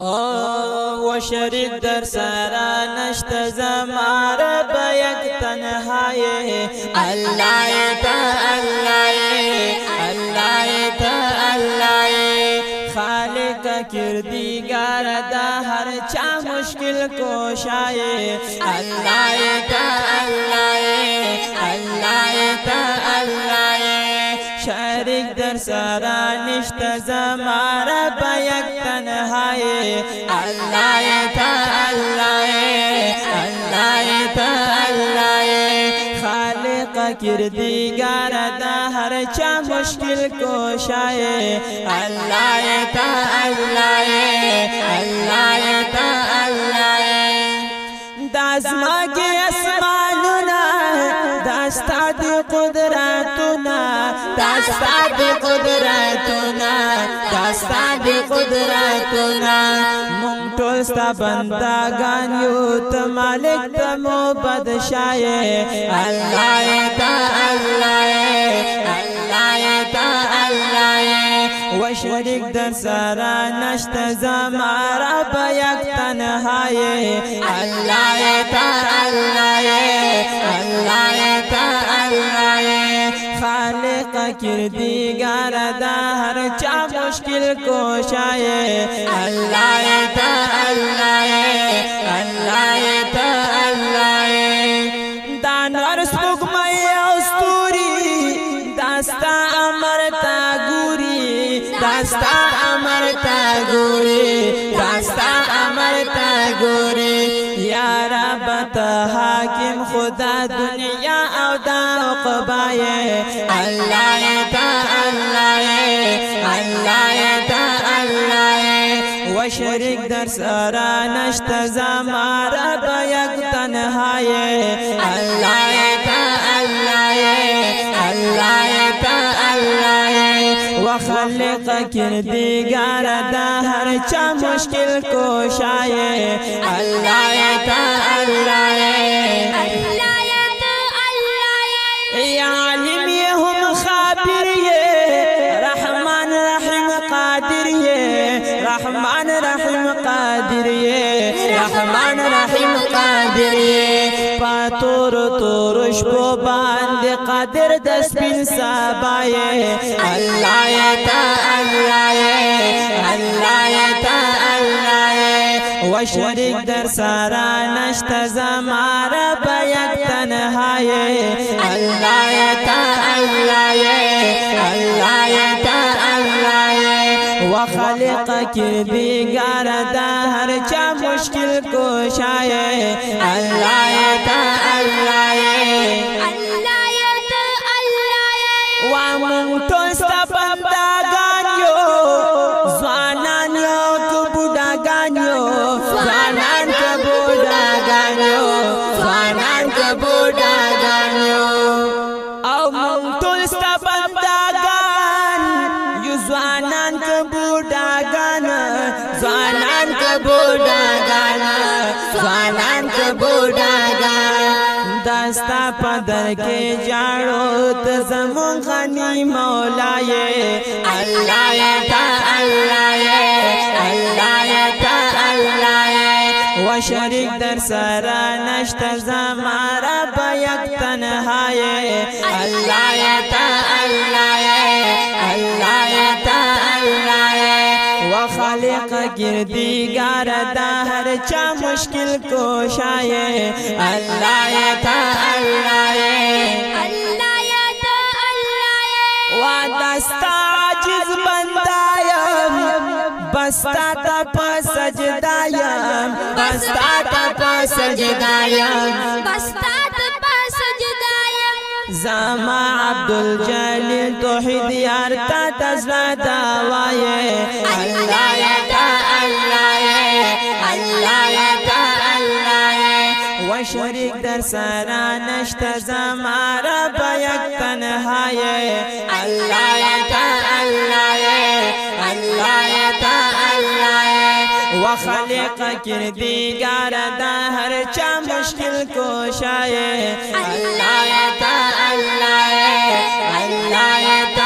و شریک در سرا نشت زمار با یک تنهای تا الله الله تا الله خالق کردیگار دا هر چا مشکل کوشای الله تا الله الله تا الله شریک در سرا نشت زمار اللہ کردیگار دا ہر چا مشکل کو شائے اللہ تا اللہ اللہ تا اللہ داسما کے قدرتونه مونږ ټول ستا بندگان یو ته مالک ته مو بدشای الله تا الله الله در سرا نشت زمارا په یک الله تا الله الله خالق کردگار دا هر چا مشکل کوشای الله تا الله الله تا الله دانور سپوږمۍ أو ستوري داستا أمر تا ګوري داستا أمر تا ګوري داستا أمر تا ګوري یا رب ته حاکم و شریک در سرا نشت زمارا با یک تنهای الله تا الله الله تا الله و خلق کردگار دا هر چا مشکل کوشای الله تا الله یا علم یہ رحمان رحیم قادر یہ پاتور تور شپو باند قادر دس بن سابائے اللہ تا اللہ اللہ تا اللہ و شریک در سارا نشت زمارا بیک تنهای الله تا الله الله تا الله و خالق کردگار دا هر چا ځوانان که بوډاګان ځوانان که بوډاګان دستا پدر کې جاړو ته زمون غني مولا یې. الله تا الله الله تا الله و شریک در سرا نشت زمارا با یک تنهای الله تا الله الله و خالق گردیگار دا هر چا مشکل کوشای الله تا الله و دستا عجز بندایم بستا تا پا سجدایم بستا تا پا سجدایم زما عبدالجلیل توحید یار تا تزلا دعوائے اللہ تا اللہ اللہ تا اللہ و شریک در سرا نشت زمارا بیک تنہای اللہ تا اللہ اللہ تا اللہ و خالق کردگار دا ہر چا مشکل کوشائے اللہ تا اللہ اللہ تا اللہ